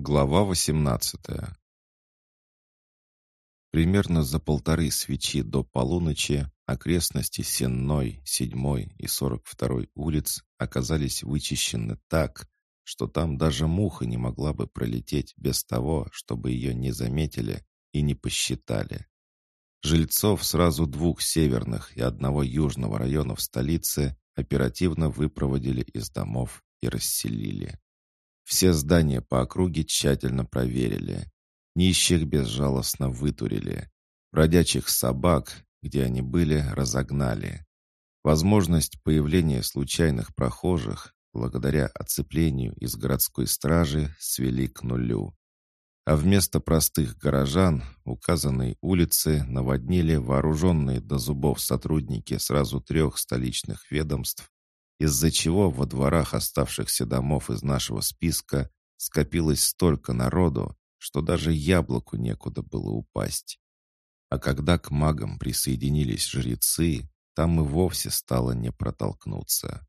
Глава 18 Примерно за полторы свечи до полуночи окрестности Сенной, 7 и 42 улиц оказались вычищены так, что там даже муха не могла бы пролететь без того, чтобы ее не заметили и не посчитали. Жильцов сразу двух северных и одного южного районов столицы оперативно выпроводили из домов и расселили. Все здания по округе тщательно проверили. Нищих безжалостно вытурили. Бродячих собак, где они были, разогнали. Возможность появления случайных прохожих, благодаря оцеплению из городской стражи, свели к нулю. А вместо простых горожан указанные улицы наводнили вооруженные до зубов сотрудники сразу трех столичных ведомств из-за чего во дворах оставшихся домов из нашего списка скопилось столько народу, что даже яблоку некуда было упасть. А когда к магам присоединились жрецы, там и вовсе стало не протолкнуться.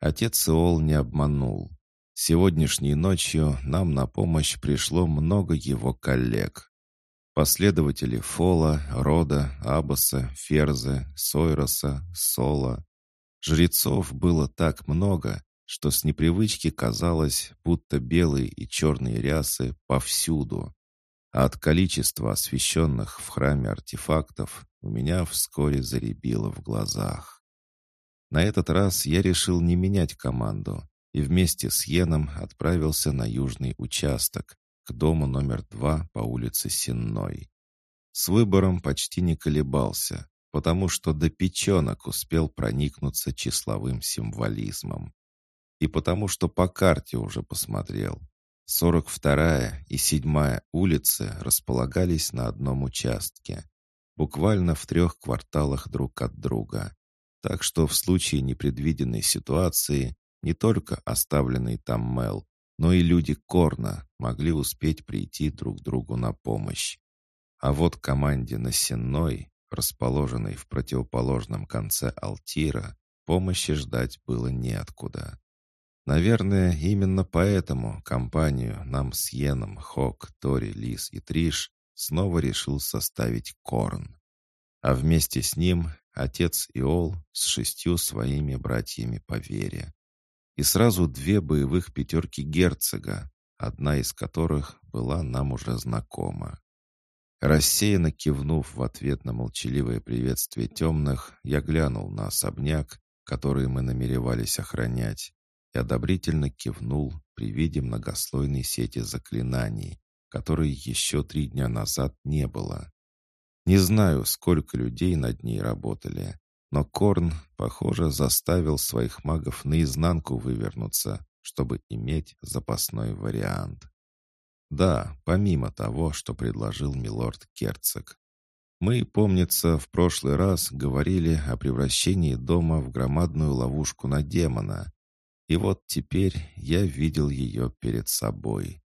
Отец Иол не обманул. Сегодняшней ночью нам на помощь пришло много его коллег. Последователи Фола, Рода, Абаса, Ферзы, Сойроса, Сола, Жрецов было так много, что с непривычки казалось, будто белые и черные рясы повсюду. А от количества освященных в храме артефактов у меня вскоре заребило в глазах. На этот раз я решил не менять команду и вместе с Йеном отправился на южный участок, к дому номер два по улице Сенной. С выбором почти не колебался потому что до печенок успел проникнуться числовым символизмом. И потому что по карте уже посмотрел. 42-я и 7-я улицы располагались на одном участке, буквально в трех кварталах друг от друга. Так что в случае непредвиденной ситуации не только оставленный там Мел, но и люди Корна могли успеть прийти друг другу на помощь. А вот команде на Сенной расположенной в противоположном конце Алтира, помощи ждать было неоткуда. Наверное, именно поэтому компанию нам с Йеном, Хок, Тори, Лис и Триш снова решил составить Корн. А вместе с ним отец Иол с шестью своими братьями по вере. И сразу две боевых пятерки герцога, одна из которых была нам уже знакома. Рассеянно кивнув в ответ на молчаливое приветствие темных, я глянул на особняк, который мы намеревались охранять, и одобрительно кивнул при виде многослойной сети заклинаний, которой еще три дня назад не было. Не знаю, сколько людей над ней работали, но Корн, похоже, заставил своих магов наизнанку вывернуться, чтобы иметь запасной вариант. Да, помимо того, что предложил милорд Керцог. Мы, помнится, в прошлый раз говорили о превращении дома в громадную ловушку на демона. И вот теперь я видел ее перед собой.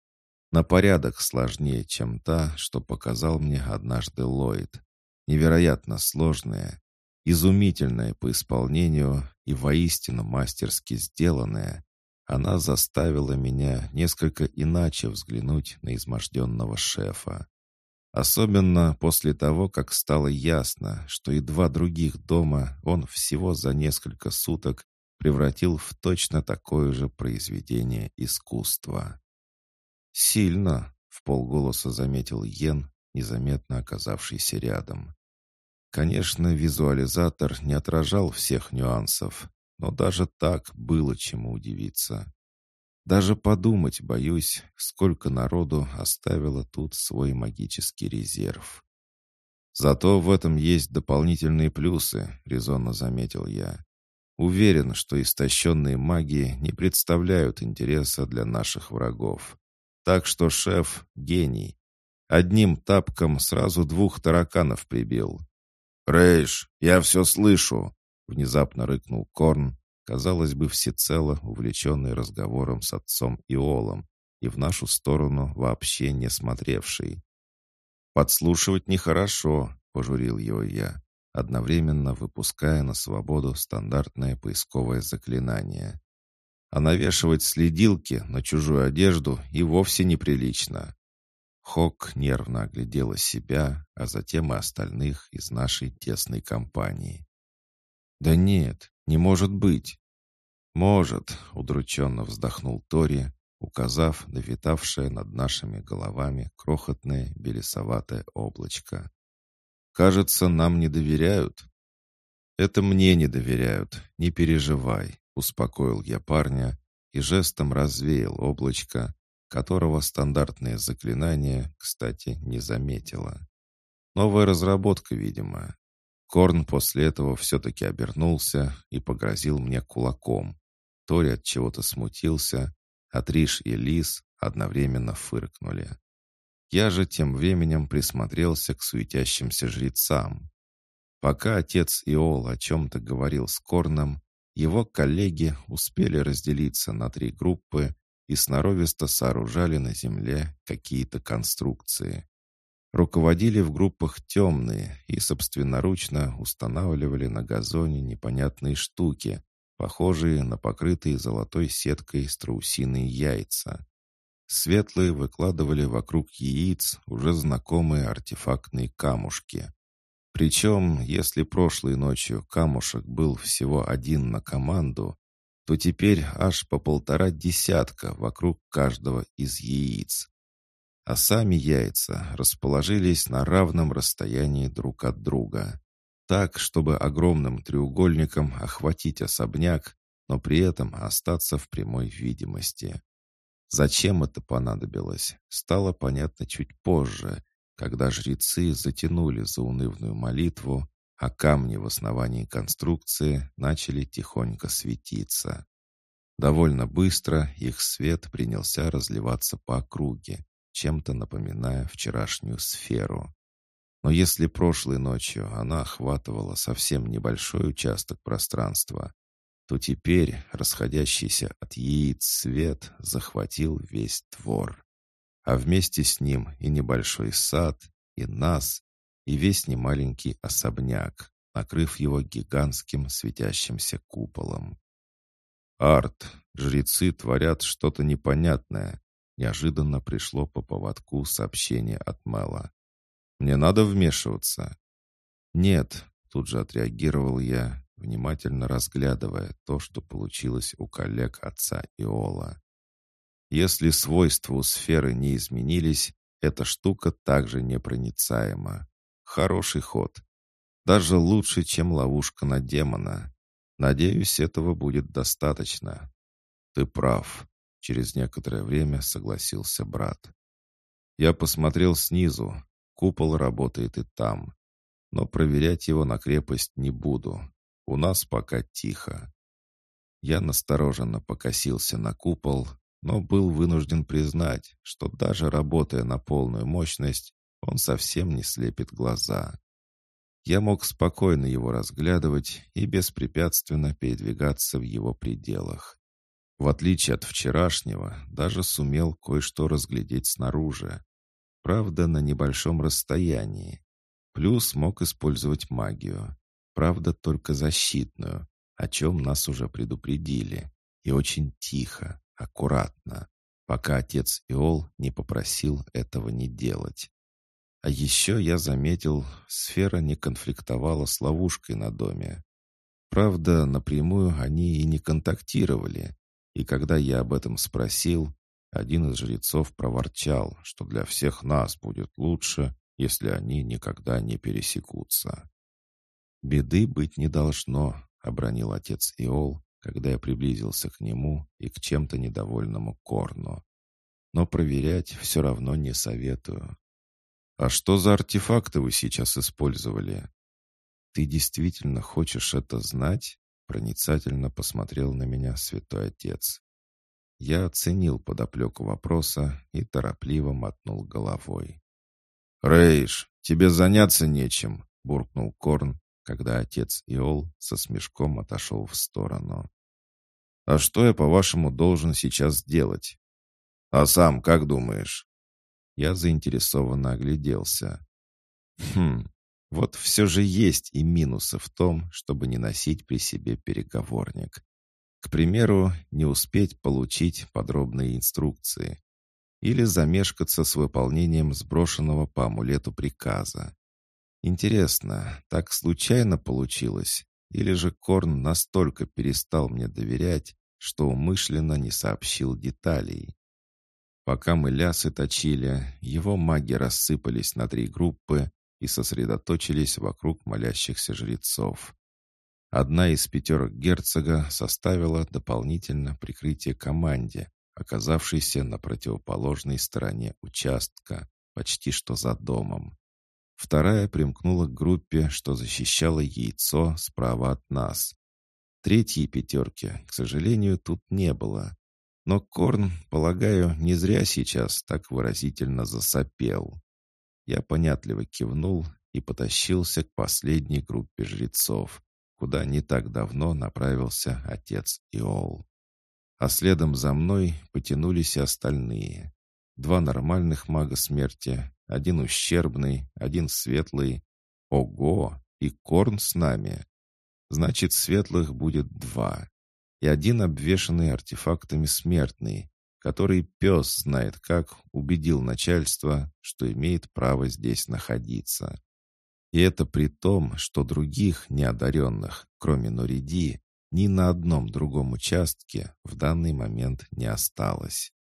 На порядок сложнее, чем та, что показал мне однажды Ллойд. Невероятно сложная, изумительная по исполнению и воистину мастерски сделанная, она заставила меня несколько иначе взглянуть на изможденного шефа. Особенно после того, как стало ясно, что и два других дома он всего за несколько суток превратил в точно такое же произведение искусства. «Сильно», — в полголоса заметил Йен, незаметно оказавшийся рядом. Конечно, визуализатор не отражал всех нюансов, но даже так было чему удивиться. Даже подумать боюсь, сколько народу оставило тут свой магический резерв. Зато в этом есть дополнительные плюсы, резонно заметил я. Уверен, что истощенные маги не представляют интереса для наших врагов. Так что шеф — гений. Одним тапком сразу двух тараканов прибил. «Рейш, я все слышу!» Внезапно рыкнул Корн, казалось бы, всецело увлеченный разговором с отцом Иолом и в нашу сторону вообще не смотревший. «Подслушивать нехорошо», — пожурил его я, одновременно выпуская на свободу стандартное поисковое заклинание. А навешивать следилки на чужую одежду и вовсе неприлично. Хок нервно оглядела себя, а затем и остальных из нашей тесной компании. «Да нет, не может быть!» «Может», — удрученно вздохнул Тори, указав на витавшее над нашими головами крохотное белесоватое облачко. «Кажется, нам не доверяют». «Это мне не доверяют, не переживай», — успокоил я парня и жестом развеял облачко, которого стандартное заклинание, кстати, не заметило. Новая разработка, видимо. Корн после этого все-таки обернулся и погрозил мне кулаком. Тори от чего-то смутился, а Триш и Лис одновременно фыркнули. Я же тем временем присмотрелся к суетящимся жрецам. Пока отец Иол о чем-то говорил с Корном, его коллеги успели разделиться на три группы и сноровисто сооружали на земле какие-то конструкции. Руководили в группах темные и собственноручно устанавливали на газоне непонятные штуки, похожие на покрытые золотой сеткой страусиные яйца. Светлые выкладывали вокруг яиц уже знакомые артефактные камушки. Причем, если прошлой ночью камушек был всего один на команду, то теперь аж по полтора десятка вокруг каждого из яиц. А сами яйца расположились на равном расстоянии друг от друга. Так, чтобы огромным треугольником охватить особняк, но при этом остаться в прямой видимости. Зачем это понадобилось, стало понятно чуть позже, когда жрецы затянули заунывную молитву, а камни в основании конструкции начали тихонько светиться. Довольно быстро их свет принялся разливаться по округе, чем-то напоминая вчерашнюю сферу. Но если прошлой ночью она охватывала совсем небольшой участок пространства, то теперь расходящийся от яиц свет захватил весь двор. А вместе с ним и небольшой сад, и нас, и весь немаленький особняк, накрыв его гигантским светящимся куполом. «Арт, жрецы творят что-то непонятное», неожиданно пришло по поводку сообщение от Мэла. «Мне надо вмешиваться?» «Нет», — тут же отреагировал я, внимательно разглядывая то, что получилось у коллег отца Иола. «Если свойства у сферы не изменились, эта штука также непроницаема. Хороший ход. Даже лучше, чем ловушка на демона. Надеюсь, этого будет достаточно. Ты прав. Через некоторое время согласился брат. Я посмотрел снизу. Купол работает и там. Но проверять его на крепость не буду. У нас пока тихо. Я настороженно покосился на купол, но был вынужден признать, что даже работая на полную мощность, он совсем не слепит глаза. Я мог спокойно его разглядывать и беспрепятственно передвигаться в его пределах. В отличие от вчерашнего, даже сумел кое-что разглядеть снаружи. Правда, на небольшом расстоянии. Плюс мог использовать магию. Правда, только защитную, о чем нас уже предупредили. И очень тихо, аккуратно, пока отец Иол не попросил этого не делать. А еще я заметил, сфера не конфликтовала с ловушкой на доме. Правда, напрямую они и не контактировали. И когда я об этом спросил, один из жрецов проворчал, что для всех нас будет лучше, если они никогда не пересекутся. «Беды быть не должно», — обронил отец Иол, когда я приблизился к нему и к чем-то недовольному Корну. «Но проверять все равно не советую. «А что за артефакты вы сейчас использовали?» «Ты действительно хочешь это знать?» Проницательно посмотрел на меня святой отец. Я оценил подоплеку вопроса и торопливо мотнул головой. «Рейш, тебе заняться нечем!» — буркнул Корн, когда отец Иол со смешком отошел в сторону. «А что я, по-вашему, должен сейчас делать?» «А сам как думаешь?» Я заинтересованно огляделся. Хм, вот все же есть и минусы в том, чтобы не носить при себе переговорник. К примеру, не успеть получить подробные инструкции или замешкаться с выполнением сброшенного по амулету приказа. Интересно, так случайно получилось? Или же Корн настолько перестал мне доверять, что умышленно не сообщил деталей? Пока мы лясы точили, его маги рассыпались на три группы и сосредоточились вокруг молящихся жрецов. Одна из пятерок герцога составила дополнительно прикрытие команде, оказавшейся на противоположной стороне участка, почти что за домом. Вторая примкнула к группе, что защищала яйцо справа от нас. Третьей пятерки, к сожалению, тут не было. Но Корн, полагаю, не зря сейчас так выразительно засопел. Я понятливо кивнул и потащился к последней группе жрецов, куда не так давно направился отец Иол. А следом за мной потянулись и остальные. Два нормальных мага смерти, один ущербный, один светлый. Ого! И Корн с нами. Значит, светлых будет два. И один обвешанный артефактами смертный, который пес знает как убедил начальство, что имеет право здесь находиться. И это при том, что других неодаренных, кроме Нориди, ни на одном другом участке в данный момент не осталось.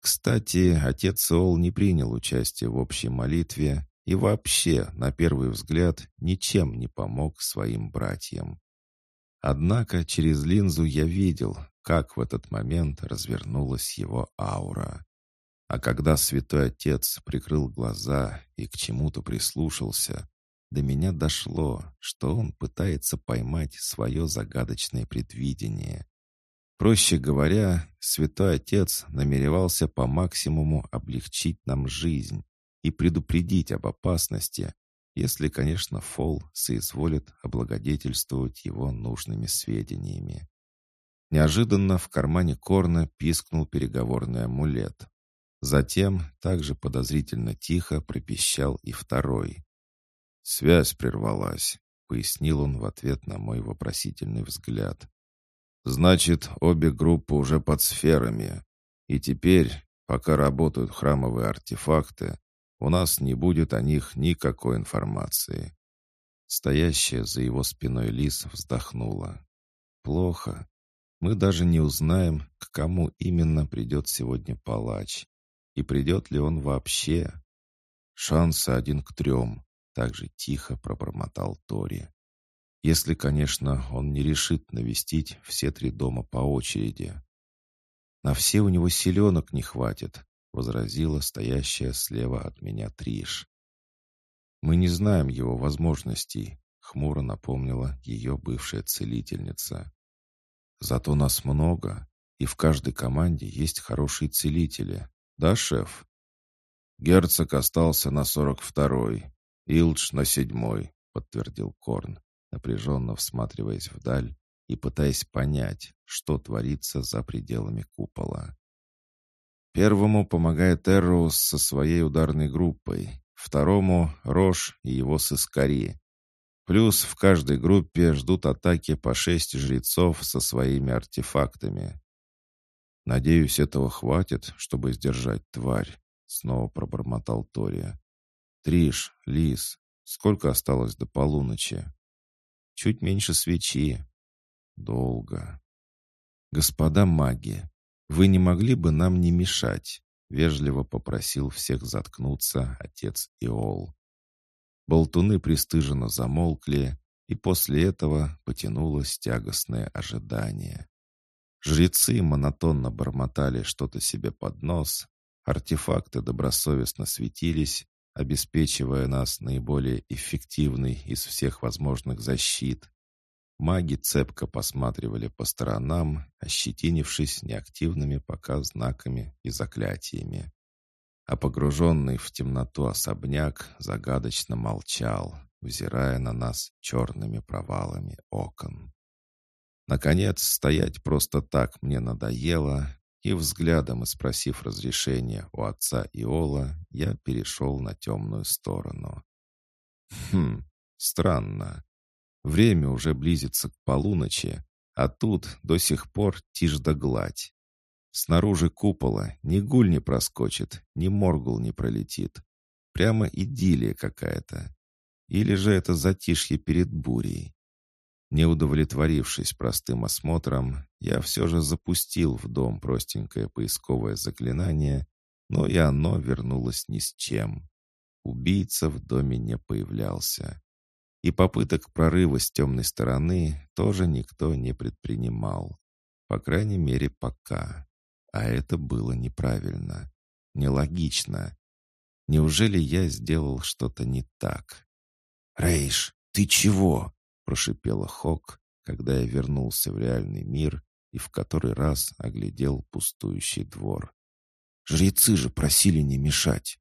Кстати, отец Ол не принял участие в общей молитве и вообще, на первый взгляд, ничем не помог своим братьям. Однако через линзу я видел, как в этот момент развернулась его аура. А когда святой отец прикрыл глаза и к чему-то прислушался, до меня дошло, что он пытается поймать свое загадочное предвидение. Проще говоря, святой отец намеревался по максимуму облегчить нам жизнь и предупредить об опасности, если, конечно, Фол соизволит облагодетельствовать его нужными сведениями. Неожиданно в кармане Корна пискнул переговорный амулет. Затем также подозрительно тихо пропищал и второй. «Связь прервалась», — пояснил он в ответ на мой вопросительный взгляд. Значит, обе группы уже под сферами. И теперь, пока работают храмовые артефакты, у нас не будет о них никакой информации. Стоящая за его спиной лис вздохнула. Плохо. Мы даже не узнаем, к кому именно придет сегодня палач. И придет ли он вообще. Шансы один к трем, так же тихо пробормотал Тори. Если, конечно, он не решит навестить все три дома по очереди. «На все у него селенок не хватит», — возразила стоящая слева от меня Триш. «Мы не знаем его возможностей», — хмуро напомнила ее бывшая целительница. «Зато нас много, и в каждой команде есть хорошие целители. Да, шеф?» «Герцог остался на сорок второй, Илдж на седьмой», — подтвердил Корн напряженно всматриваясь вдаль и пытаясь понять, что творится за пределами купола. Первому помогает Эрроус со своей ударной группой, второму — Рош и его сыскари. Плюс в каждой группе ждут атаки по шесть жрецов со своими артефактами. «Надеюсь, этого хватит, чтобы сдержать тварь», — снова пробормотал Тори. «Триш, Лис, сколько осталось до полуночи?» Чуть меньше свечи. Долго. Господа маги, вы не могли бы нам не мешать? Вежливо попросил всех заткнуться отец Иол. Болтуны пристыженно замолкли, и после этого потянулось тягостное ожидание. Жрецы монотонно бормотали что-то себе под нос, артефакты добросовестно светились, обеспечивая нас наиболее эффективной из всех возможных защит. Маги цепко посматривали по сторонам, ощетинившись неактивными пока знаками и заклятиями. А погруженный в темноту особняк загадочно молчал, взирая на нас черными провалами окон. Наконец, стоять просто так мне надоело, и взглядом, спросив разрешения у отца Иола, я перешел на темную сторону. Хм, странно. Время уже близится к полуночи, а тут до сих пор тишь да гладь. Снаружи купола ни гуль не проскочит, ни моргул не пролетит. Прямо идиллия какая-то. Или же это затишье перед бурей. Не удовлетворившись простым осмотром, я все же запустил в дом простенькое поисковое заклинание, но и оно вернулось ни с чем. Убийца в доме не появлялся. И попыток прорыва с темной стороны тоже никто не предпринимал. По крайней мере, пока. А это было неправильно. Нелогично. Неужели я сделал что-то не так? «Рейш, ты чего?» — прошипела Хок, когда я вернулся в реальный мир и в который раз оглядел пустующий двор. «Жрецы же просили не мешать!»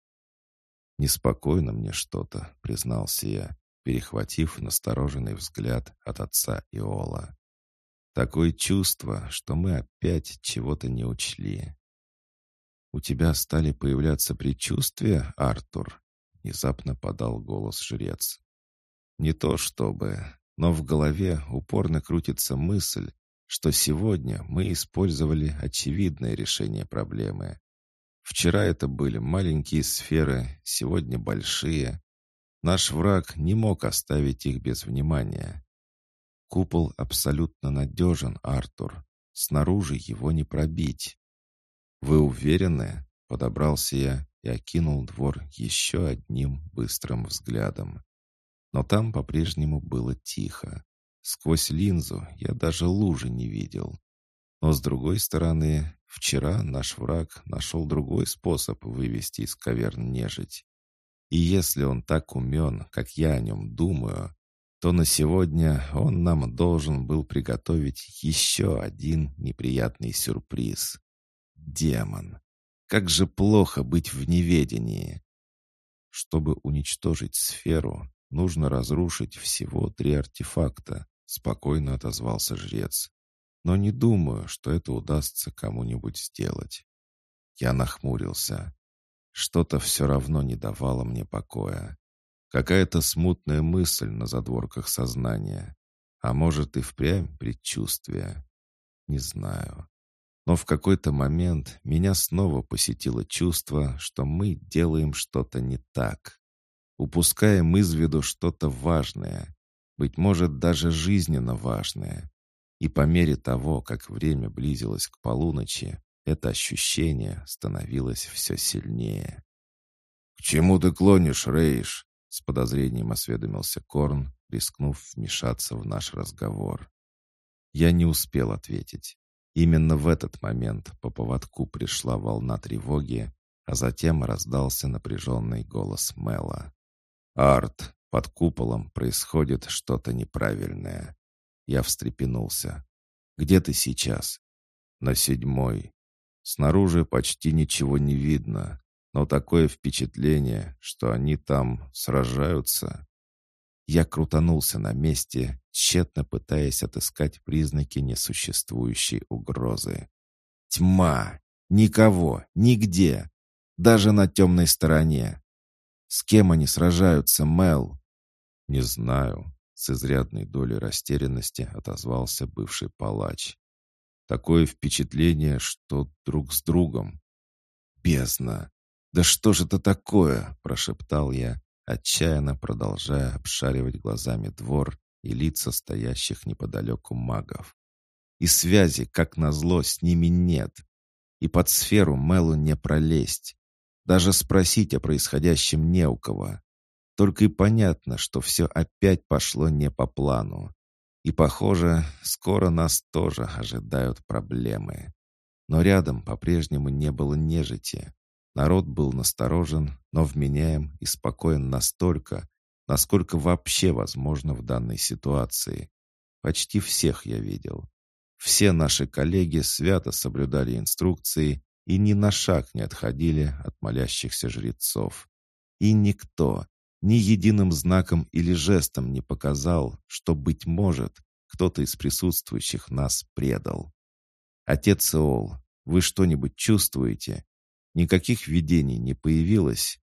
«Неспокойно мне что-то», — признался я, перехватив настороженный взгляд от отца Иола. «Такое чувство, что мы опять чего-то не учли». «У тебя стали появляться предчувствия, Артур?» — внезапно подал голос жрец. «Не то чтобы, но в голове упорно крутится мысль, что сегодня мы использовали очевидное решение проблемы. Вчера это были маленькие сферы, сегодня большие. Наш враг не мог оставить их без внимания. Купол абсолютно надежен, Артур. Снаружи его не пробить. «Вы уверены?» — подобрался я и окинул двор еще одним быстрым взглядом. Но там по-прежнему было тихо. Сквозь линзу я даже лужи не видел. Но с другой стороны, вчера наш враг нашел другой способ вывести из каверн нежить. И если он так умен, как я о нем думаю, то на сегодня он нам должен был приготовить еще один неприятный сюрприз. Демон. Как же плохо быть в неведении. Чтобы уничтожить сферу, нужно разрушить всего три артефакта, спокойно отозвался жрец но не думаю, что это удастся кому-нибудь сделать. Я нахмурился. Что-то все равно не давало мне покоя. Какая-то смутная мысль на задворках сознания. А может и впрямь предчувствие. Не знаю. Но в какой-то момент меня снова посетило чувство, что мы делаем что-то не так. Упускаем из виду что-то важное. Быть может, даже жизненно важное. И по мере того, как время близилось к полуночи, это ощущение становилось все сильнее. «К чему ты клонишь, Рейш?» — с подозрением осведомился Корн, рискнув вмешаться в наш разговор. Я не успел ответить. Именно в этот момент по поводку пришла волна тревоги, а затем раздался напряженный голос Мэла. «Арт, под куполом происходит что-то неправильное. Я встрепенулся. «Где ты сейчас?» «На седьмой. Снаружи почти ничего не видно, но такое впечатление, что они там сражаются». Я крутанулся на месте, тщетно пытаясь отыскать признаки несуществующей угрозы. «Тьма! Никого! Нигде! Даже на темной стороне! С кем они сражаются, Мел?» «Не знаю. С изрядной долей растерянности отозвался бывший палач. Такое впечатление, что друг с другом. «Бездна! Да что же это такое?» – прошептал я, отчаянно продолжая обшаривать глазами двор и лица стоящих неподалеку магов. И связи, как назло, с ними нет. И под сферу Мелу не пролезть. Даже спросить о происходящем не у кого. Только и понятно, что все опять пошло не по плану. И, похоже, скоро нас тоже ожидают проблемы. Но рядом по-прежнему не было нежити. Народ был насторожен, но вменяем и спокоен настолько, насколько вообще возможно в данной ситуации. Почти всех я видел. Все наши коллеги свято соблюдали инструкции и ни на шаг не отходили от молящихся жрецов. И никто, ни единым знаком или жестом не показал, что, быть может, кто-то из присутствующих нас предал. «Отец Иол, вы что-нибудь чувствуете? Никаких видений не появилось?»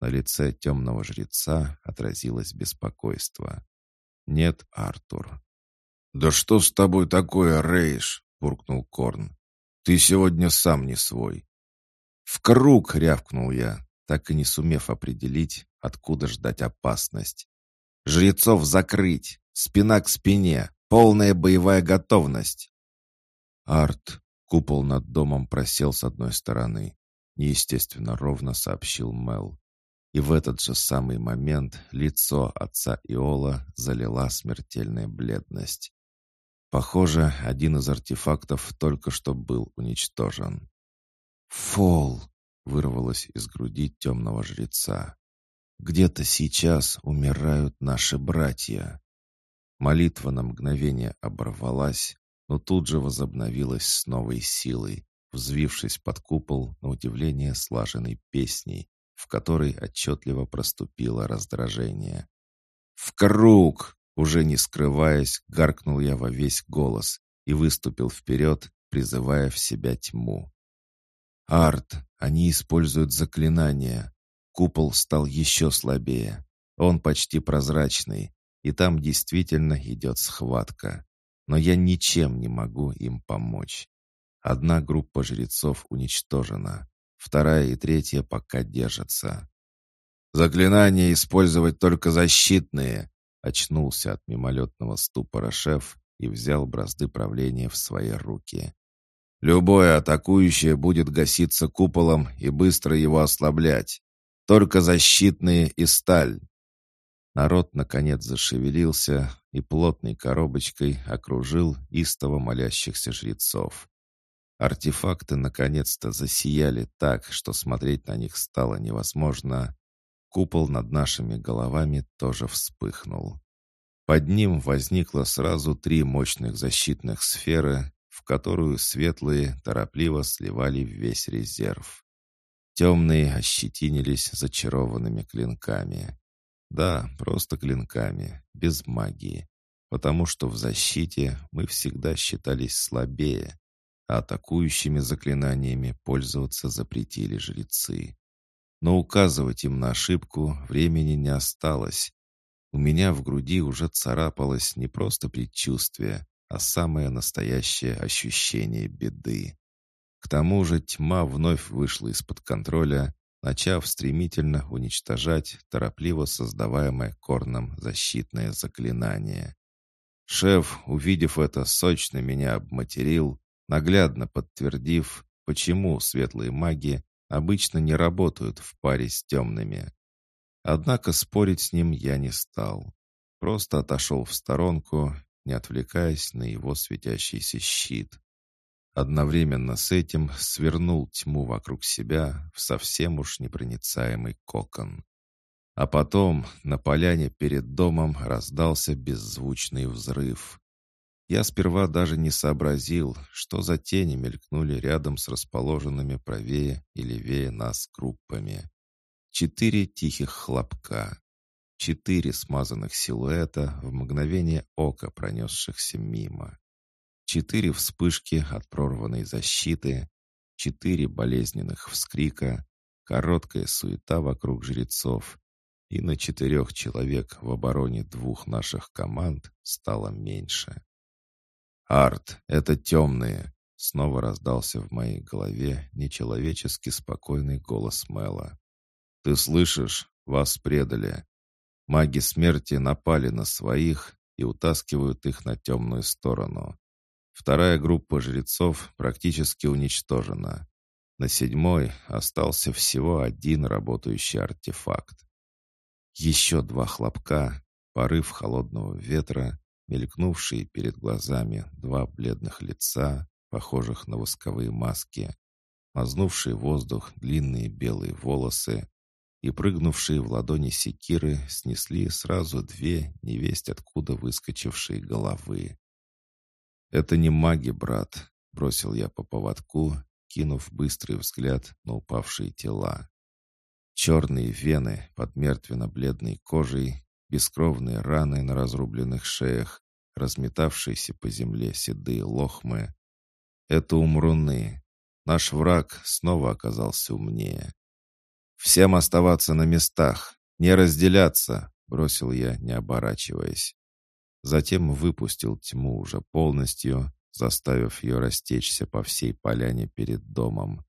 На лице темного жреца отразилось беспокойство. «Нет, Артур». «Да что с тобой такое, Рейш?» — буркнул Корн. «Ты сегодня сам не свой». «В круг!» — рявкнул я, так и не сумев определить, откуда ждать опасность. «Жрецов закрыть! Спина к спине! Полная боевая готовность!» «Арт!» — купол над домом просел с одной стороны. Неестественно ровно сообщил Мел. И в этот же самый момент лицо отца Иола залила смертельная бледность. Похоже, один из артефактов только что был уничтожен. «Фол!» — вырвалось из груди темного жреца. «Где-то сейчас умирают наши братья». Молитва на мгновение оборвалась, но тут же возобновилась с новой силой, взвившись под купол на удивление слаженной песней, в которой отчетливо проступило раздражение. «В круг!» Уже не скрываясь, гаркнул я во весь голос и выступил вперед, призывая в себя тьму. «Арт, они используют заклинания. Купол стал еще слабее. Он почти прозрачный, и там действительно идет схватка. Но я ничем не могу им помочь. Одна группа жрецов уничтожена, вторая и третья пока держатся. «Заклинания использовать только защитные!» Очнулся от мимолетного ступора шеф и взял бразды правления в свои руки. «Любое атакующее будет гаситься куполом и быстро его ослаблять. Только защитные и сталь». Народ, наконец, зашевелился и плотной коробочкой окружил истово молящихся жрецов. Артефакты наконец-то засияли так, что смотреть на них стало невозможно, Купол над нашими головами тоже вспыхнул. Под ним возникло сразу три мощных защитных сферы, в которую светлые торопливо сливали весь резерв. Темные ощетинились зачарованными клинками. Да, просто клинками, без магии. Потому что в защите мы всегда считались слабее, атакующими заклинаниями пользоваться запретили жрецы. Но указывать им на ошибку времени не осталось. У меня в груди уже царапалось не просто предчувствие, а самое настоящее ощущение беды. К тому же тьма вновь вышла из-под контроля, начав стремительно уничтожать торопливо создаваемое Корном защитное заклинание. Шеф, увидев это, сочно меня обматерил, наглядно подтвердив, почему светлые маги обычно не работают в паре с темными. Однако спорить с ним я не стал. Просто отошел в сторонку, не отвлекаясь на его светящийся щит. Одновременно с этим свернул тьму вокруг себя в совсем уж непроницаемый кокон. А потом на поляне перед домом раздался беззвучный взрыв. Я сперва даже не сообразил, что за тени мелькнули рядом с расположенными правее и левее нас группами. Четыре тихих хлопка. Четыре смазанных силуэта в мгновение ока пронесшихся мимо. Четыре вспышки от прорванной защиты. Четыре болезненных вскрика. Короткая суета вокруг жрецов. И на четырех человек в обороне двух наших команд стало меньше. «Арт, это темные!» Снова раздался в моей голове нечеловечески спокойный голос Мэла. «Ты слышишь? Вас предали. Маги смерти напали на своих и утаскивают их на темную сторону. Вторая группа жрецов практически уничтожена. На седьмой остался всего один работающий артефакт. Еще два хлопка, порыв холодного ветра, мелькнувшие перед глазами два бледных лица, похожих на восковые маски, мазнувшие воздух длинные белые волосы и прыгнувшие в ладони секиры снесли сразу две невесть откуда выскочившие головы. «Это не маги, брат», — бросил я по поводку, кинув быстрый взгляд на упавшие тела. Черные вены под мертвенно-бледной кожей бескровные раны на разрубленных шеях, разметавшиеся по земле седые лохмы. Это умруны. Наш враг снова оказался умнее. «Всем оставаться на местах, не разделяться», — бросил я, не оборачиваясь. Затем выпустил тьму уже полностью, заставив ее растечься по всей поляне перед домом.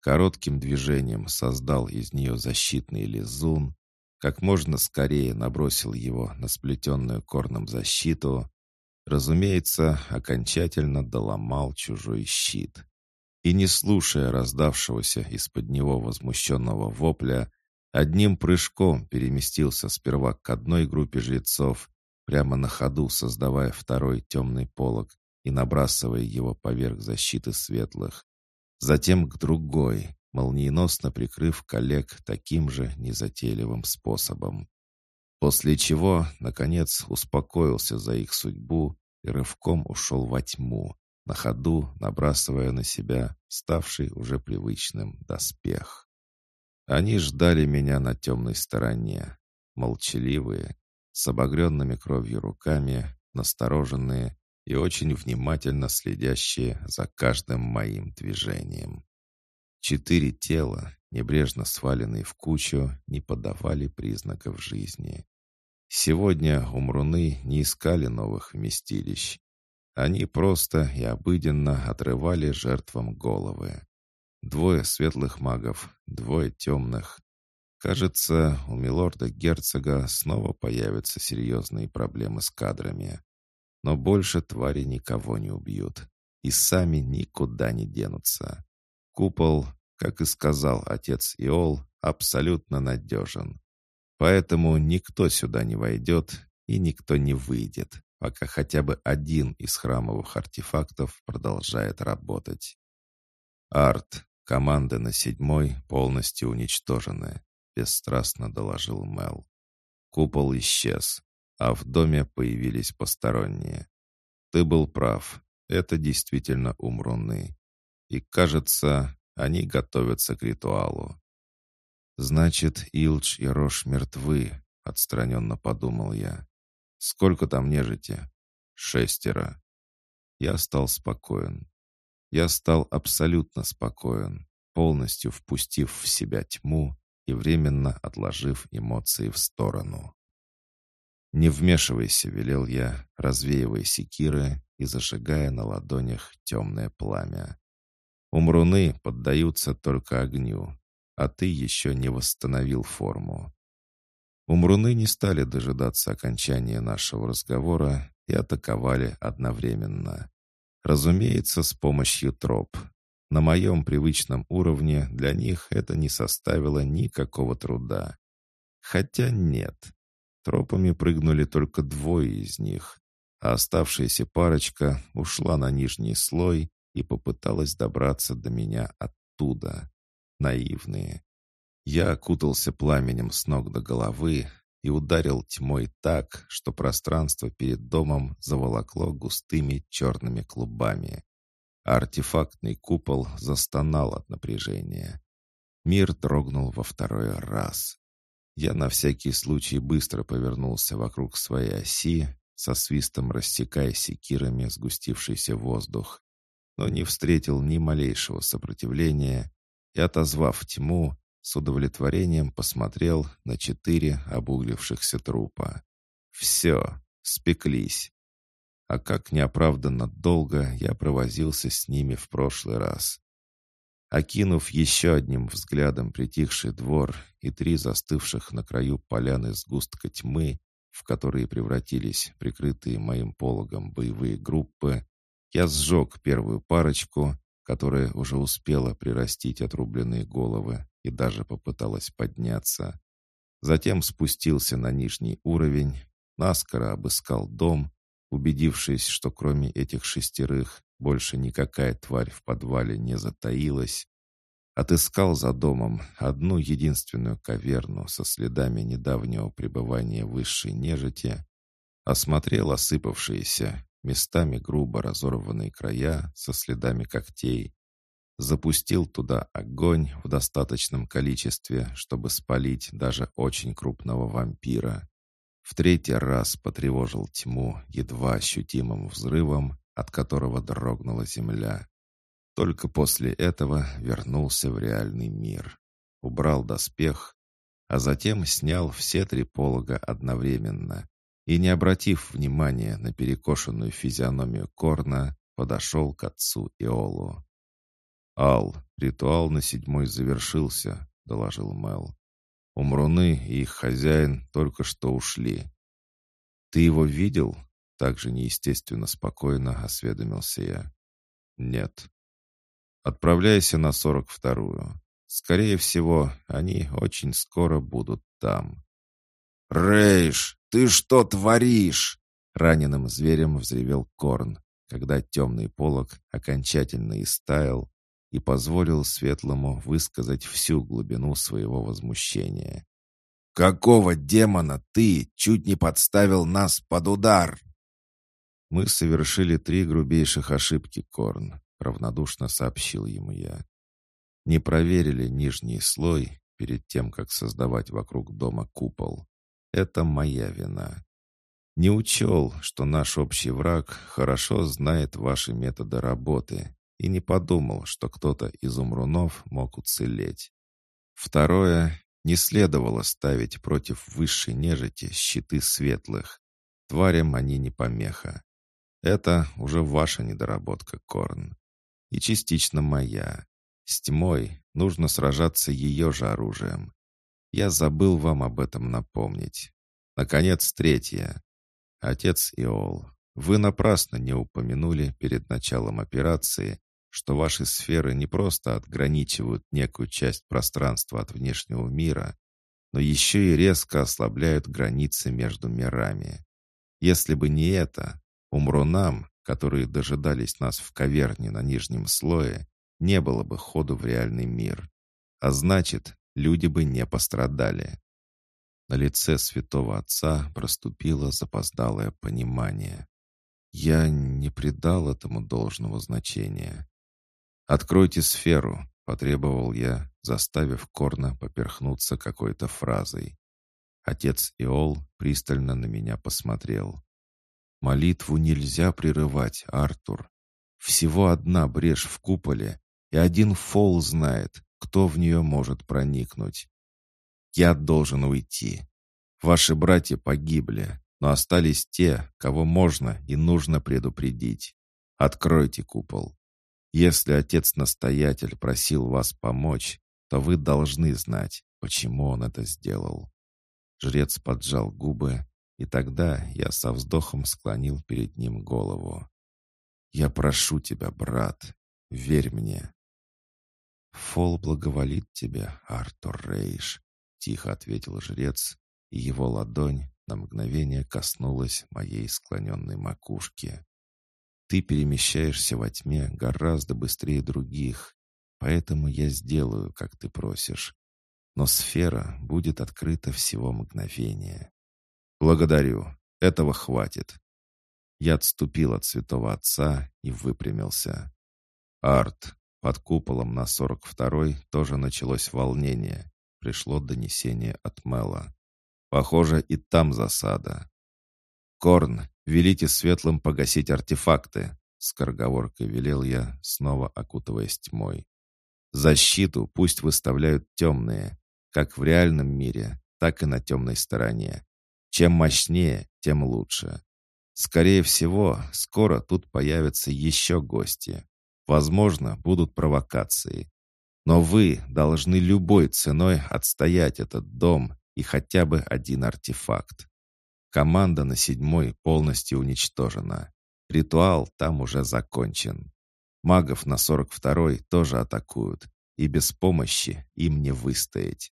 Коротким движением создал из нее защитный лизун, как можно скорее набросил его на сплетенную корном защиту, разумеется, окончательно доломал чужой щит. И не слушая раздавшегося из-под него возмущенного вопля, одним прыжком переместился сперва к одной группе жрецов, прямо на ходу создавая второй темный полог и набрасывая его поверх защиты светлых. Затем к другой, молниеносно прикрыв коллег таким же незатейливым способом. После чего, наконец, успокоился за их судьбу и рывком ушел во тьму, на ходу набрасывая на себя ставший уже привычным доспех. Они ждали меня на темной стороне, молчаливые, с обогренными кровью руками, настороженные и очень внимательно следящие за каждым моим движением. Четыре тела, небрежно сваленные в кучу, не подавали признаков жизни. Сегодня умруны не искали новых вместилищ. Они просто и обыденно отрывали жертвам головы. Двое светлых магов, двое темных, Кажется, у милорда-герцога снова появятся серьезные проблемы с кадрами. Но больше твари никого не убьют. И сами никуда не денутся. Купол, как и сказал отец Иол, абсолютно надежен. Поэтому никто сюда не войдет и никто не выйдет, пока хотя бы один из храмовых артефактов продолжает работать. Арт, команды на седьмой полностью уничтожены. — бесстрастно доложил Мел. Купол исчез, а в доме появились посторонние. Ты был прав, это действительно умруны. И, кажется, они готовятся к ритуалу. «Значит, Илч и Рош мертвы», — отстраненно подумал я. «Сколько там нежити?» «Шестеро». Я стал спокоен. Я стал абсолютно спокоен, полностью впустив в себя тьму и временно отложив эмоции в сторону. «Не вмешивайся», — велел я, развеивая секиры и зажигая на ладонях темное пламя. «Умруны поддаются только огню, а ты еще не восстановил форму». Умруны не стали дожидаться окончания нашего разговора и атаковали одновременно. Разумеется, с помощью троп, на моем привычном уровне для них это не составило никакого труда. Хотя нет. Тропами прыгнули только двое из них, а оставшаяся парочка ушла на нижний слой и попыталась добраться до меня оттуда. Наивные. Я окутался пламенем с ног до головы и ударил тьмой так, что пространство перед домом заволокло густыми черными клубами артефактный купол застонал от напряжения. Мир дрогнул во второй раз. Я на всякий случай быстро повернулся вокруг своей оси, со свистом рассекая секирами сгустившийся воздух, но не встретил ни малейшего сопротивления и, отозвав тьму, с удовлетворением посмотрел на четыре обуглившихся трупа. «Все, спеклись. А как неоправданно долго я провозился с ними в прошлый раз. Окинув еще одним взглядом притихший двор и три застывших на краю поляны сгустка тьмы, в которые превратились прикрытые моим пологом боевые группы, я сжег первую парочку, которая уже успела прирастить отрубленные головы и даже попыталась подняться. Затем спустился на нижний уровень, наскоро обыскал дом Убедившись, что кроме этих шестерых больше никакая тварь в подвале не затаилась, отыскал за домом одну единственную каверну со следами недавнего пребывания высшей нежити, осмотрел осыпавшиеся, местами грубо разорванные края со следами когтей, запустил туда огонь в достаточном количестве, чтобы спалить даже очень крупного вампира, в третий раз потревожил тьму едва ощутимым взрывом, от которого дрогнула земля. Только после этого вернулся в реальный мир. Убрал доспех, а затем снял все три полога одновременно и, не обратив внимания на перекошенную физиономию Корна, подошел к отцу Иолу. «Ал, ритуал на седьмой завершился», — доложил Мел. «Умруны и их хозяин только что ушли». «Ты его видел?» — также неестественно спокойно осведомился я. «Нет». «Отправляйся на сорок вторую. Скорее всего, они очень скоро будут там». «Рейш, ты что творишь?» Раненым зверем взревел Корн, когда темный полог окончательно истаял и позволил Светлому высказать всю глубину своего возмущения. «Какого демона ты чуть не подставил нас под удар?» «Мы совершили три грубейших ошибки, Корн», — равнодушно сообщил ему я. «Не проверили нижний слой перед тем, как создавать вокруг дома купол. Это моя вина. Не учел, что наш общий враг хорошо знает ваши методы работы и не подумал, что кто-то из умрунов мог уцелеть. Второе, не следовало ставить против высшей нежити щиты светлых. Тварям они не помеха. Это уже ваша недоработка, Корн. И частично моя. С тьмой нужно сражаться ее же оружием. Я забыл вам об этом напомнить. Наконец, третье. Отец Иол, вы напрасно не упомянули перед началом операции, что ваши сферы не просто отграничивают некую часть пространства от внешнего мира, но еще и резко ослабляют границы между мирами. Если бы не это, умрунам, которые дожидались нас в каверне на нижнем слое, не было бы ходу в реальный мир. А значит, люди бы не пострадали. На лице святого отца проступило запоздалое понимание. Я не придал этому должного значения. «Откройте сферу», — потребовал я, заставив Корна поперхнуться какой-то фразой. Отец Иол пристально на меня посмотрел. «Молитву нельзя прерывать, Артур. Всего одна брешь в куполе, и один фол знает, кто в нее может проникнуть. Я должен уйти. Ваши братья погибли, но остались те, кого можно и нужно предупредить. Откройте купол. Если отец-настоятель просил вас помочь, то вы должны знать, почему он это сделал». Жрец поджал губы, и тогда я со вздохом склонил перед ним голову. «Я прошу тебя, брат, верь мне, «Фол благоволит тебе, Артур Рейш», — тихо ответил жрец, и его ладонь на мгновение коснулась моей склоненной макушки. «Ты перемещаешься во тьме гораздо быстрее других, поэтому я сделаю, как ты просишь. Но сфера будет открыта всего мгновение». «Благодарю, этого хватит». Я отступил от святого отца и выпрямился. «Арт, под куполом на 42-й тоже началось волнение. Пришло донесение от Мэла. Похоже, и там засада. «Корн, велите светлым погасить артефакты!» Скороговоркой велел я, снова окутываясь тьмой. «Защиту пусть выставляют темные, как в реальном мире, так и на темной стороне. Чем мощнее, тем лучше. Скорее всего, скоро тут появятся еще гости. Возможно, будут провокации. Но вы должны любой ценой отстоять этот дом и хотя бы один артефакт. Команда на седьмой полностью уничтожена. Ритуал там уже закончен. Магов на 42-й тоже атакуют, и без помощи им не выстоять.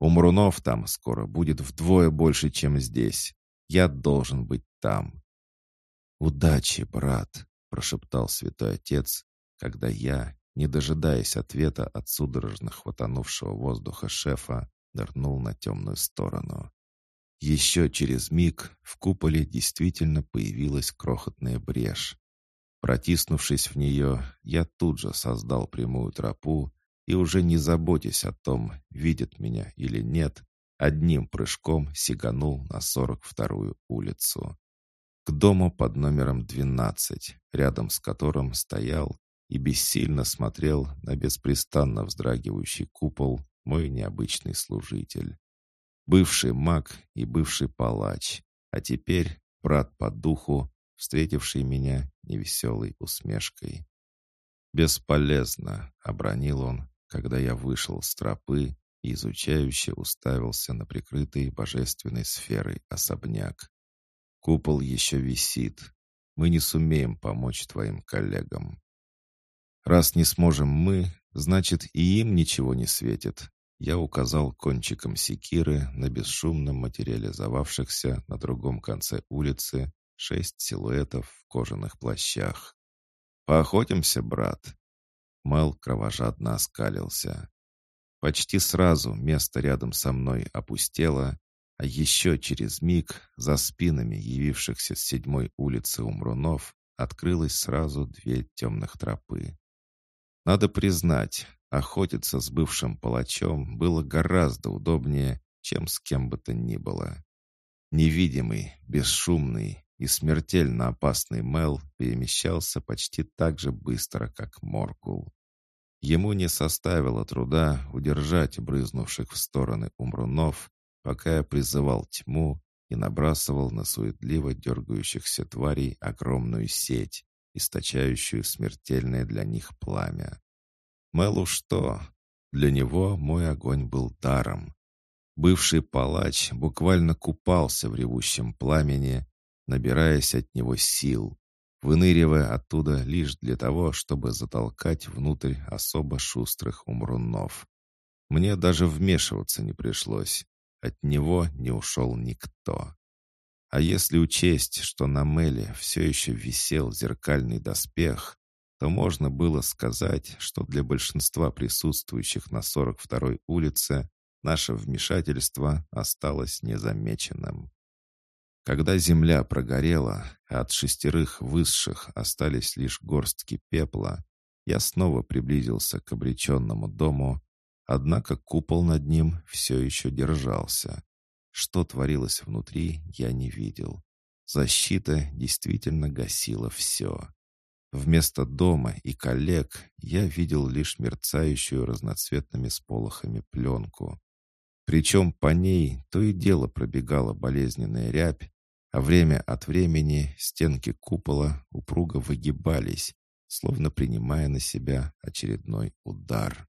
У Мрунов там скоро будет вдвое больше, чем здесь. Я должен быть там. «Удачи, брат!» — прошептал святой отец когда я, не дожидаясь ответа от судорожно хватанувшего воздуха шефа, нырнул на темную сторону. Еще через миг в куполе действительно появилась крохотная брешь. Протиснувшись в нее, я тут же создал прямую тропу и, уже не заботясь о том, видят меня или нет, одним прыжком сиганул на 42-ю улицу. К дому под номером 12, рядом с которым стоял и бессильно смотрел на беспрестанно вздрагивающий купол мой необычный служитель. Бывший маг и бывший палач, А теперь брат по духу, встретивший меня невеселой усмешкой. «Бесполезно», — обронил он, когда я вышел с тропы и изучающе уставился на прикрытый божественной сферой особняк. «Купол еще висит. Мы не сумеем помочь твоим коллегам». «Раз не сможем мы, значит, и им ничего не светит», я указал кончиком секиры на бесшумно материализовавшихся на другом конце улицы шесть силуэтов в кожаных плащах. «Поохотимся, брат!» Мэл кровожадно оскалился. Почти сразу место рядом со мной опустело, а еще через миг за спинами явившихся с седьмой улицы Умрунов открылось сразу две темных тропы. Надо признать, охотиться с бывшим палачом было гораздо удобнее, чем с кем бы то ни было. Невидимый, бесшумный и смертельно опасный Мел перемещался почти так же быстро, как Моркул. Ему не составило труда удержать брызнувших в стороны умрунов, пока я призывал тьму и набрасывал на суетливо дергающихся тварей огромную сеть, источающую смертельное для них пламя. Мэлу что? Для него мой огонь был даром. Бывший палач буквально купался в ревущем пламени, набираясь от него сил, выныривая оттуда лишь для того, чтобы затолкать внутрь особо шустрых умрунов. Мне даже вмешиваться не пришлось. От него не ушел никто. А если учесть, что на Меле все еще висел зеркальный доспех, то можно было сказать, что для большинства присутствующих на 42-й улице наше вмешательство осталось незамеченным. Когда земля прогорела, а от шестерых высших остались лишь горстки пепла, я снова приблизился к обреченному дому, однако купол над ним все еще держался. Что творилось внутри, я не видел. Защита действительно гасила все. Вместо дома и коллег я видел лишь мерцающую разноцветными сполохами пленку. Причем по ней то и дело пробегала болезненная рябь, а время от времени стенки купола упруго выгибались, словно принимая на себя очередной удар.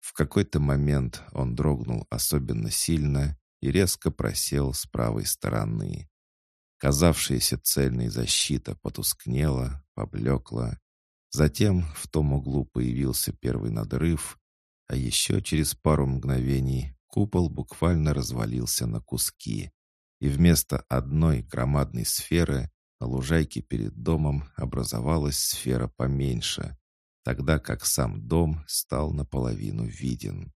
В какой-то момент он дрогнул особенно сильно и резко просел с правой стороны. Казавшаяся цельной защита потускнела, поблекла. Затем в том углу появился первый надрыв, а еще через пару мгновений купол буквально развалился на куски и вместо одной громадной сферы на лужайке перед домом образовалась сфера поменьше, тогда как сам дом стал наполовину виден.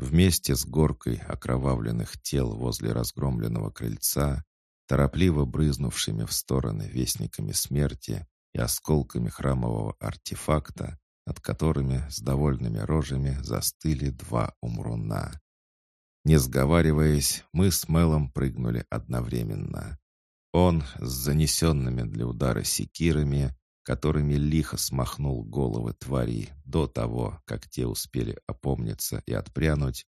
Вместе с горкой окровавленных тел возле разгромленного крыльца, торопливо брызнувшими в стороны вестниками смерти и осколками храмового артефакта, над которыми с довольными рожами застыли два умруна. Не сговариваясь, мы с Мелом прыгнули одновременно. Он с занесенными для удара секирами, которыми лихо смахнул головы тварей до того, как те успели опомниться и отпрянуть,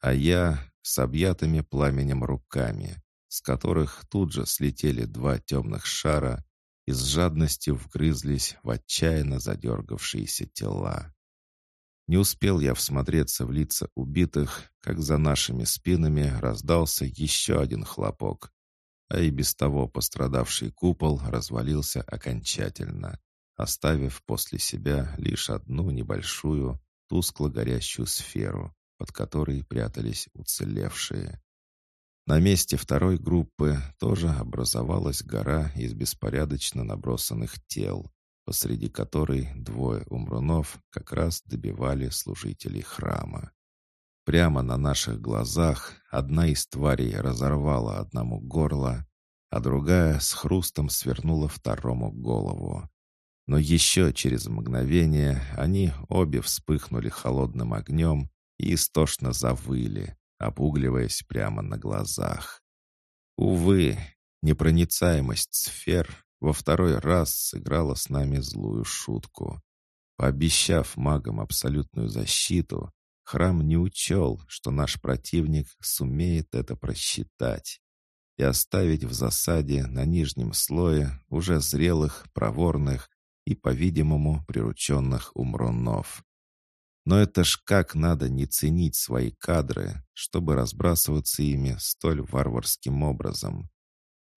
а я с объятыми пламенем руками, с которых тут же слетели два темных шара и с жадностью вгрызлись в отчаянно задергавшиеся тела. Не успел я всмотреться в лица убитых, как за нашими спинами раздался еще один хлопок, а и без того пострадавший купол развалился окончательно, оставив после себя лишь одну небольшую, тускло горящую сферу, под которой прятались уцелевшие. На месте второй группы тоже образовалась гора из беспорядочно набросанных тел, посреди которой двое умрунов как раз добивали служителей храма. Прямо на наших глазах одна из тварей разорвала одному горло, а другая с хрустом свернула второму голову. Но еще через мгновение они обе вспыхнули холодным огнем и истошно завыли, обугливаясь прямо на глазах. Увы, непроницаемость сфер во второй раз сыграла с нами злую шутку. Пообещав магам абсолютную защиту, храм не учел, что наш противник сумеет это просчитать. и оставить в засаде на нижнем слое уже зрелых, проворных и, по-видимому, прирученных умрунов. Но это ж как надо не ценить свои кадры, чтобы разбрасываться ими столь варварским образом.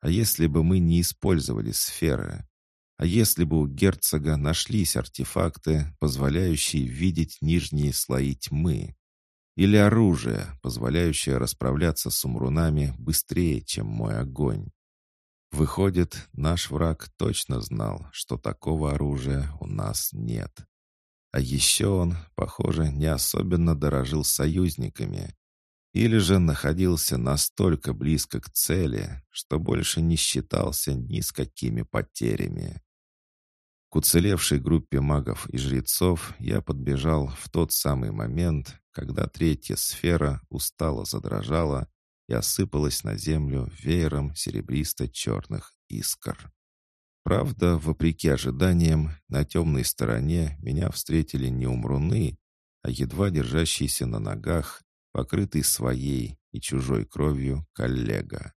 А если бы мы не использовали сферы? А если бы у герцога нашлись артефакты, позволяющие видеть нижние слои тьмы? Или оружие, позволяющее расправляться с умрунами быстрее, чем мой огонь? Выходит, наш враг точно знал, что такого оружия у нас нет. А еще он, похоже, не особенно дорожил союзниками. Или же находился настолько близко к цели, что больше не считался ни с какими потерями. К уцелевшей группе магов и жрецов я подбежал в тот самый момент, когда третья сфера устало задрожала и осыпалась на землю веером серебристо-черных искр. Правда, вопреки ожиданиям, на темной стороне меня встретили не умруны, а едва держащийся на ногах, покрытый своей и чужой кровью коллега.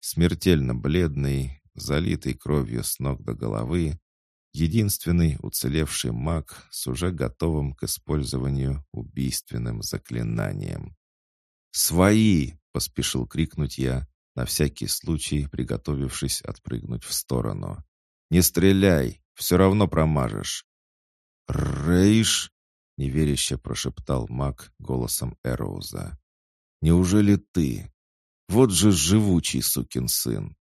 Смертельно бледный, залитый кровью с ног до головы, единственный уцелевший маг с уже готовым к использованию убийственным заклинанием. «Свои!» — поспешил крикнуть я, на всякий случай приготовившись отпрыгнуть в сторону. «Не стреляй, все равно промажешь». «Рейш?» — неверяще прошептал маг голосом Эроуза. «Неужели ты? Вот же живучий сукин сын!»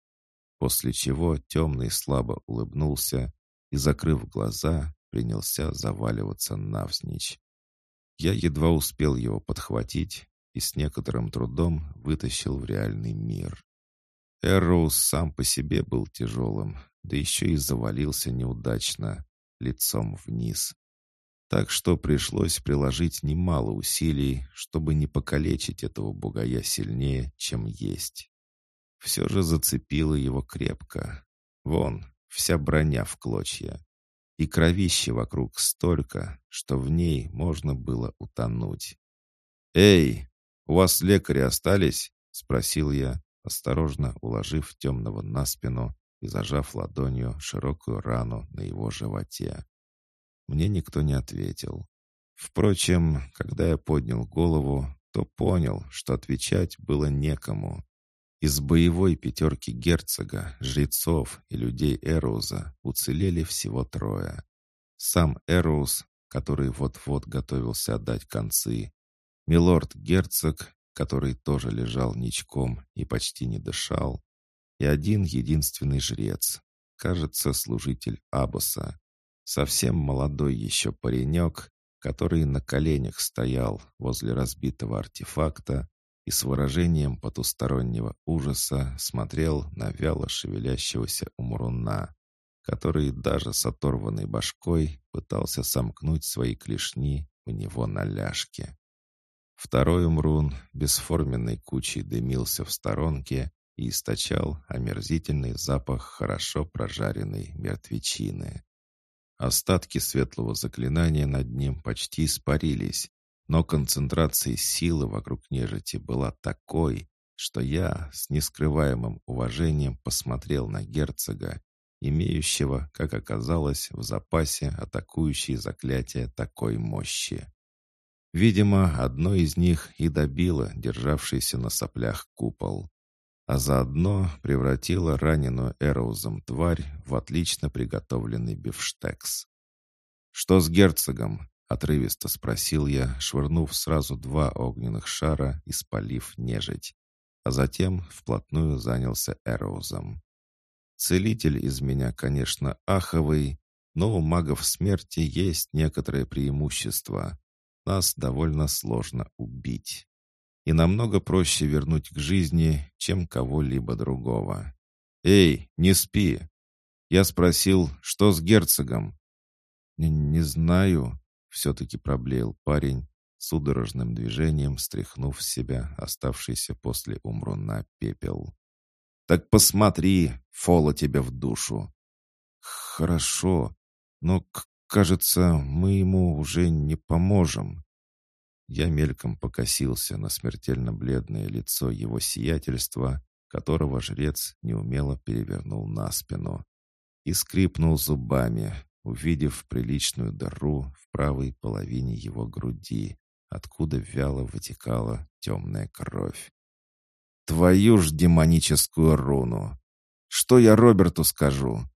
После чего темный слабо улыбнулся и, закрыв глаза, принялся заваливаться навзничь. Я едва успел его подхватить и с некоторым трудом вытащил в реальный мир. Эрроуз сам по себе был тяжелым, да еще и завалился неудачно, лицом вниз. Так что пришлось приложить немало усилий, чтобы не покалечить этого бугая сильнее, чем есть. Все же зацепило его крепко. Вон, вся броня в клочья. И кровище вокруг столько, что в ней можно было утонуть. «Эй, у вас лекари остались?» — спросил я, осторожно уложив темного на спину и зажав ладонью широкую рану на его животе. Мне никто не ответил. Впрочем, когда я поднял голову, то понял, что отвечать было некому. Из боевой пятерки герцога, жрецов и людей Эроуза уцелели всего трое. Сам Эроуз, который вот-вот готовился отдать концы, милорд-герцог, который тоже лежал ничком и почти не дышал, и один единственный жрец, кажется, служитель Абоса, совсем молодой еще паренек, который на коленях стоял возле разбитого артефакта и с выражением потустороннего ужаса смотрел на вяло шевелящегося умруна, который даже с оторванной башкой пытался сомкнуть свои клешни у него на ляжке. Второй умрун бесформенной кучей дымился в сторонке и источал омерзительный запах хорошо прожаренной мертвечины. Остатки светлого заклинания над ним почти испарились, но концентрация силы вокруг нежити была такой, что я с нескрываемым уважением посмотрел на герцога, имеющего, как оказалось, в запасе атакующие заклятия такой мощи. Видимо, одно из них и добило державшийся на соплях купол а заодно превратила раненую Эроузом тварь в отлично приготовленный бифштекс. «Что с герцогом?» — отрывисто спросил я, швырнув сразу два огненных шара и спалив нежить, а затем вплотную занялся Эроузом. Целитель из меня, конечно, аховый, но у магов смерти есть некоторые преимущества. Нас довольно сложно убить и намного проще вернуть к жизни, чем кого-либо другого. «Эй, не спи!» Я спросил, что с герцогом? «Не, не знаю», — все-таки проблеял парень, судорожным движением стряхнув с себя оставшийся после умруна пепел. «Так посмотри, фола тебе в душу!» «Хорошо, но, кажется, мы ему уже не поможем», я мельком покосился на смертельно бледное лицо его сиятельства, которого жрец неумело перевернул на спину. И скрипнул зубами, увидев приличную дыру в правой половине его груди, откуда вяло вытекала темная кровь. «Твою ж демоническую руну! Что я Роберту скажу?»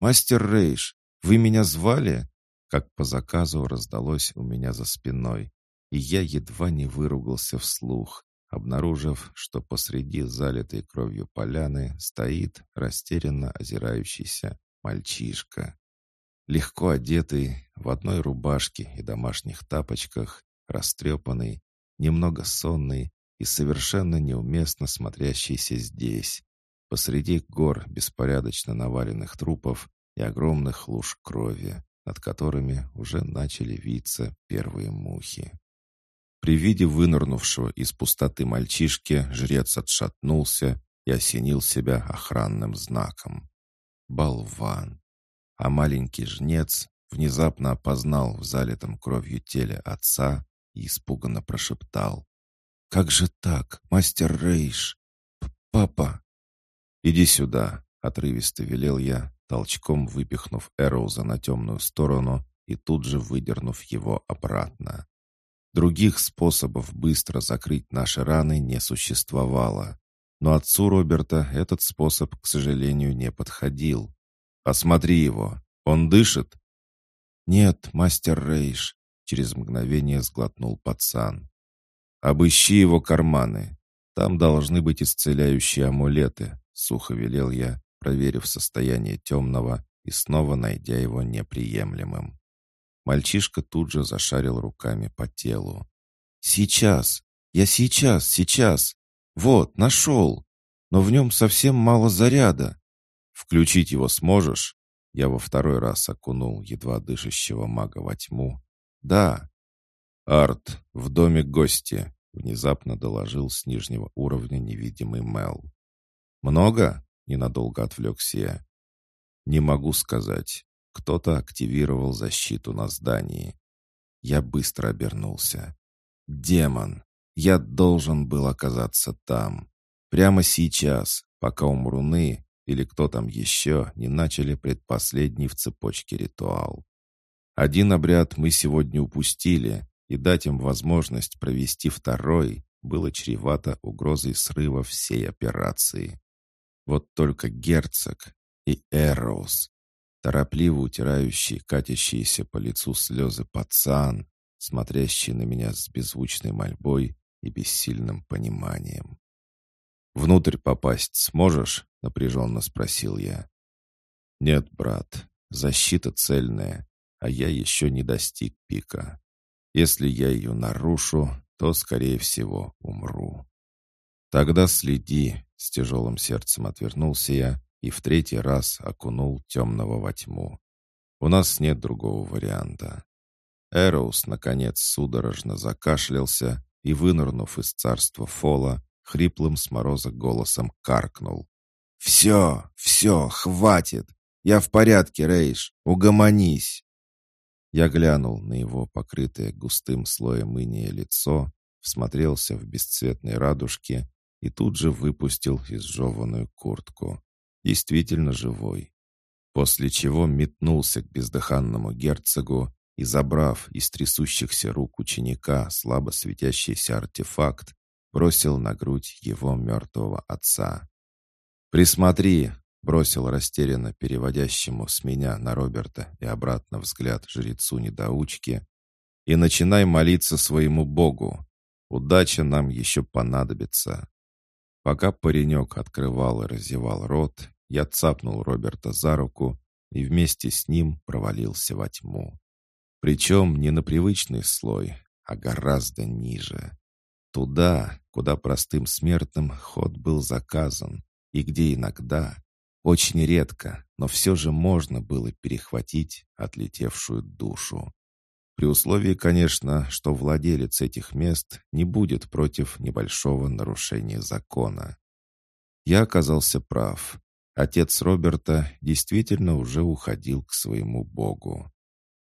«Мастер Рейш, вы меня звали?» Как по заказу раздалось у меня за спиной, и я едва не выругался вслух, обнаружив, что посреди залитой кровью поляны стоит растерянно озирающийся мальчишка. Легко одетый, в одной рубашке и домашних тапочках, растрепанный, немного сонный и совершенно неуместно смотрящийся здесь, посреди гор беспорядочно наваленных трупов и огромных луж крови, над которыми уже начали виться первые мухи. При виде вынырнувшего из пустоты мальчишки жрец отшатнулся и осенил себя охранным знаком. Болван! А маленький жнец внезапно опознал в залитом кровью теле отца и испуганно прошептал. «Как же так, мастер Рейш? Папа!» «Иди сюда!» — отрывисто велел я, толчком выпихнув Эроуза на темную сторону и тут же выдернув его обратно. Других способов быстро закрыть наши раны не существовало. Но отцу Роберта этот способ, к сожалению, не подходил. «Осмотри его. Он дышит?» «Нет, мастер Рейш», — через мгновение сглотнул пацан. «Обыщи его карманы. Там должны быть исцеляющие амулеты», — сухо велел я, проверив состояние темного и снова найдя его неприемлемым. Мальчишка тут же зашарил руками по телу. «Сейчас! Я сейчас, сейчас! Вот, нашел! Но в нем совсем мало заряда. Включить его сможешь?» Я во второй раз окунул едва дышащего мага во тьму. «Да». «Арт, в доме гости», — внезапно доложил с нижнего уровня невидимый Мел. «Много?» — ненадолго отвлекся я. «Не могу сказать. Кто-то активировал защиту на здании. Я быстро обернулся. «Демон! Я должен был оказаться там. Прямо сейчас, пока умруны или кто там еще не начали предпоследний в цепочке ритуал. Один обряд мы сегодня упустили, и дать им возможность провести второй было чревато угрозой срыва всей операции. Вот только герцог и Эроуз торопливо утирающий катящиеся по лицу слезы пацан, смотрящий на меня с беззвучной мольбой и бессильным пониманием. «Внутрь попасть сможешь?» — напряженно спросил я. «Нет, брат, защита цельная, а я еще не достиг пика. Если я ее нарушу, то, скорее всего, умру». «Тогда следи», — с тяжелым сердцем отвернулся я и в третий раз окунул темного во тьму. У нас нет другого варианта. Эроус, наконец, судорожно закашлялся и, вынырнув из царства Фола, хриплым с мороза голосом каркнул. «Все, все, хватит! Я в порядке, Рейш, угомонись!» Я глянул на его покрытое густым слоем иния лицо, всмотрелся в бесцветные радужки и тут же выпустил изжеванную куртку действительно живой. После чего метнулся к бездыханному герцогу и, забрав из трясущихся рук ученика слабо светящийся артефакт, бросил на грудь его мертвого отца. «Присмотри!» — бросил растерянно переводящему с меня на Роберта и обратно взгляд жрецу-недоучки. «И начинай молиться своему Богу. Удача нам еще понадобится». Пока паренек открывал и разевал рот, я цапнул Роберта за руку и вместе с ним провалился во тьму. Причем не на привычный слой, а гораздо ниже. Туда, куда простым смертным ход был заказан, и где иногда, очень редко, но все же можно было перехватить отлетевшую душу. При условии, конечно, что владелец этих мест не будет против небольшого нарушения закона. Я оказался прав. Отец Роберта действительно уже уходил к своему богу.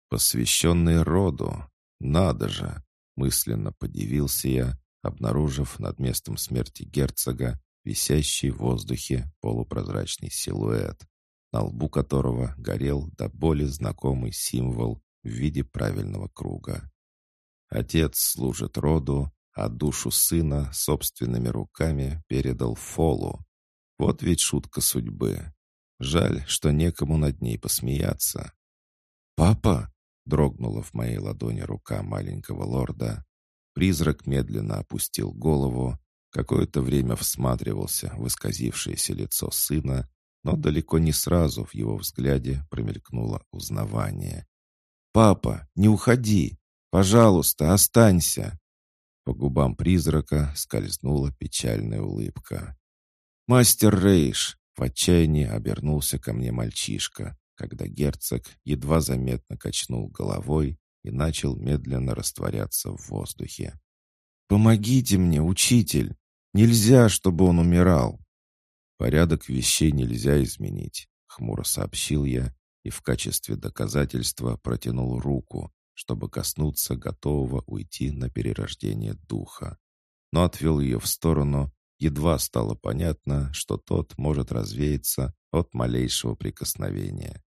Посвященный роду, надо же, мысленно подивился я, обнаружив над местом смерти герцога висящий в воздухе полупрозрачный силуэт, на лбу которого горел до боли знакомый символ в виде правильного круга. Отец служит роду, а душу сына собственными руками передал Фолу. Вот ведь шутка судьбы. Жаль, что некому над ней посмеяться. «Папа!» — дрогнула в моей ладони рука маленького лорда. Призрак медленно опустил голову, какое-то время всматривался в исказившееся лицо сына, но далеко не сразу в его взгляде промелькнуло узнавание. «Папа, не уходи! Пожалуйста, останься!» По губам призрака скользнула печальная улыбка. «Мастер Рейш!» — в отчаянии обернулся ко мне мальчишка, когда герцог едва заметно качнул головой и начал медленно растворяться в воздухе. «Помогите мне, учитель! Нельзя, чтобы он умирал!» «Порядок вещей нельзя изменить», — хмуро сообщил я и в качестве доказательства протянул руку, чтобы коснуться готового уйти на перерождение духа. Но отвел ее в сторону, едва стало понятно, что тот может развеяться от малейшего прикосновения.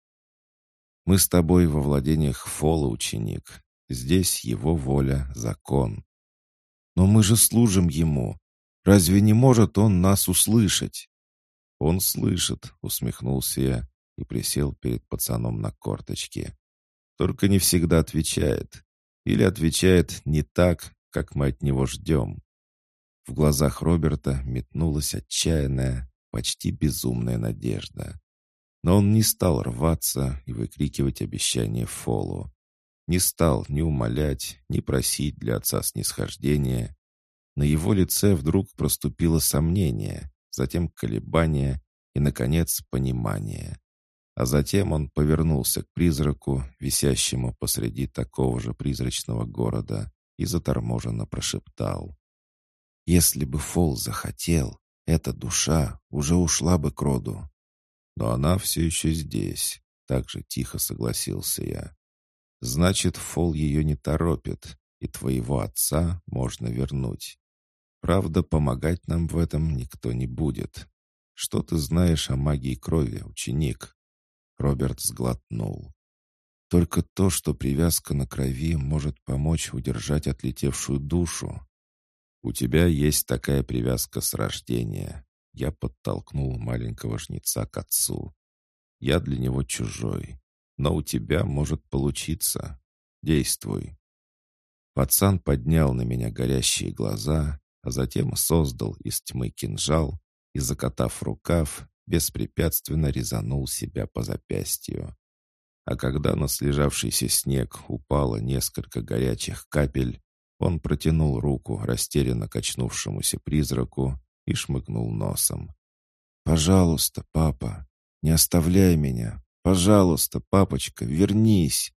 «Мы с тобой во владениях Фола, ученик. Здесь его воля — закон. Но мы же служим ему. Разве не может он нас услышать?» «Он слышит», — усмехнулся я и присел перед пацаном на корточке. Только не всегда отвечает. Или отвечает не так, как мы от него ждем. В глазах Роберта метнулась отчаянная, почти безумная надежда. Но он не стал рваться и выкрикивать обещание Фолу. Не стал ни умолять, ни просить для отца снисхождения. На его лице вдруг проступило сомнение, затем колебание и, наконец, понимание. А затем он повернулся к призраку, висящему посреди такого же призрачного города, и заторможенно прошептал. «Если бы Фол захотел, эта душа уже ушла бы к роду. Но она все еще здесь», — так же тихо согласился я. «Значит, Фол ее не торопит, и твоего отца можно вернуть. Правда, помогать нам в этом никто не будет. Что ты знаешь о магии крови, ученик?» Роберт сглотнул. Только то, что привязка на крови может помочь удержать отлетевшую душу. У тебя есть такая привязка с рождения. Я подтолкнул маленького жнеца к отцу. Я для него чужой. Но у тебя может получиться. Действуй. Пацан поднял на меня горящие глаза, а затем создал из тьмы кинжал и, закатав рукав, беспрепятственно резанул себя по запястью. А когда на слежавшийся снег упало несколько горячих капель, он протянул руку растерянно качнувшемуся призраку и шмыгнул носом. «Пожалуйста, папа, не оставляй меня. Пожалуйста, папочка, вернись!»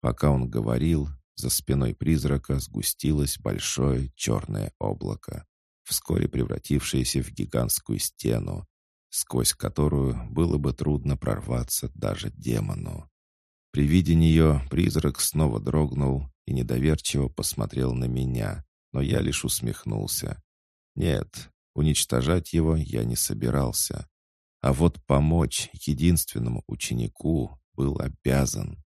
Пока он говорил, за спиной призрака сгустилось большое черное облако, вскоре превратившееся в гигантскую стену, сквозь которую было бы трудно прорваться даже демону. При виде нее призрак снова дрогнул и недоверчиво посмотрел на меня, но я лишь усмехнулся. Нет, уничтожать его я не собирался. А вот помочь единственному ученику был обязан.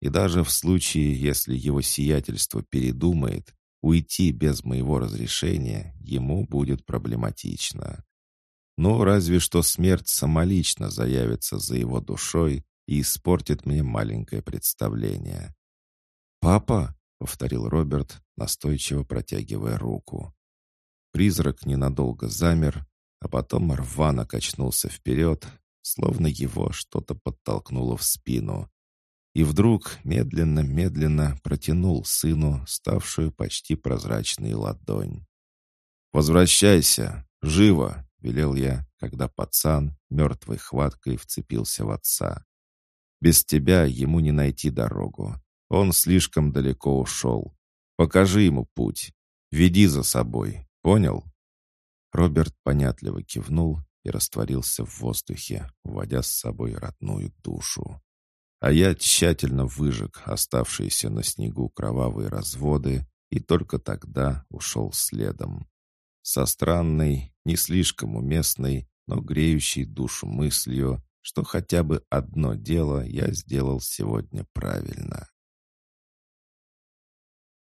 И даже в случае, если его сиятельство передумает, уйти без моего разрешения ему будет проблематично. Ну, разве что смерть самолично заявится за его душой и испортит мне маленькое представление. «Папа?» — повторил Роберт, настойчиво протягивая руку. Призрак ненадолго замер, а потом рвано качнулся вперед, словно его что-то подтолкнуло в спину. И вдруг медленно-медленно протянул сыну ставшую почти прозрачной ладонь. «Возвращайся! Живо!» велел я, когда пацан мертвой хваткой вцепился в отца. «Без тебя ему не найти дорогу. Он слишком далеко ушел. Покажи ему путь. Веди за собой. Понял?» Роберт понятливо кивнул и растворился в воздухе, уводя с собой родную душу. А я тщательно выжег оставшиеся на снегу кровавые разводы и только тогда ушел следом. Со странной, не слишком уместной, но греющей душу мыслью, что хотя бы одно дело я сделал сегодня правильно.